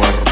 cuerpo.